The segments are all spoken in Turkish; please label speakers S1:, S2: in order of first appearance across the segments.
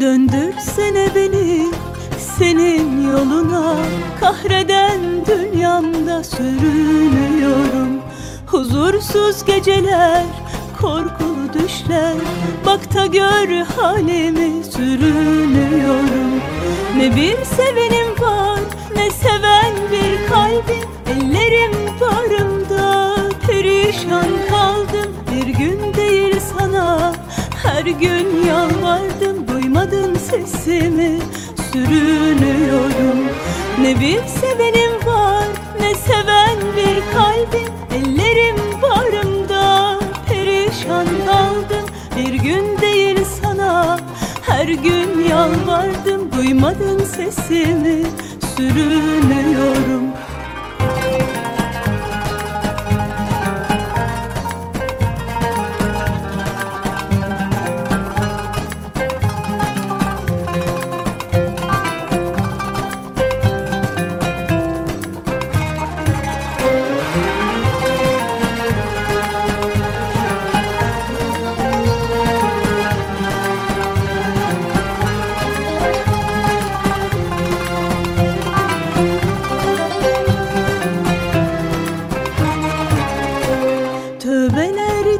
S1: Döndürsene beni senin yoluna. Kahreden dünyamda sürünüyorum. Huzursuz geceler, korkulu düşler. Bak da gör halimi sürünüyorum. Ne bir sevenim var, ne seven bir kalbim. Ellerim bağrımda perişan kaldım. Bir gün değil sana, her gün yalvardım sesimi, sürünüyorum. Ne bir sevenim var, ne seven bir kalbim. Ellerim bağrımda, perişan kaldım. Bir gün değil sana, her gün yalvardım. Duymadın sesimi, sürünüyorum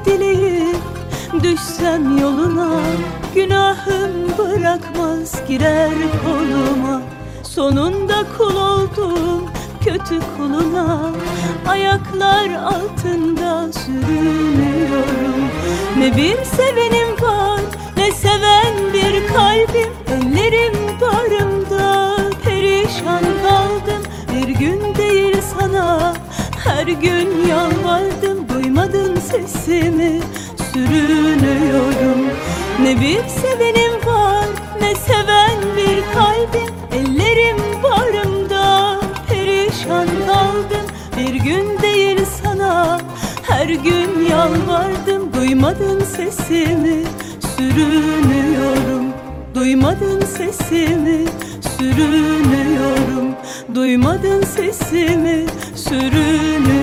S1: Dileyip düşsem yoluna Günahım bırakmaz girer koluma. Sonunda kul oldum kötü kuluna Ayaklar altında sürünüyorum. Ne bir sevenim var ne seven bir kalbim. Ellerim bağrımda perişan kaldım. Bir gün değil sana her gün yalvardım Duymadın sesimi sürünüyorum. Ne bir sevenim var ne seven bir kalbim. Ellerim bağrımda perişan kaldım. Bir gün değil sana her gün yalvardım. Duymadın sesimi sürünüyorum. Duymadın sesimi sürünüyorum. Duymadın sesimi sürünüyorum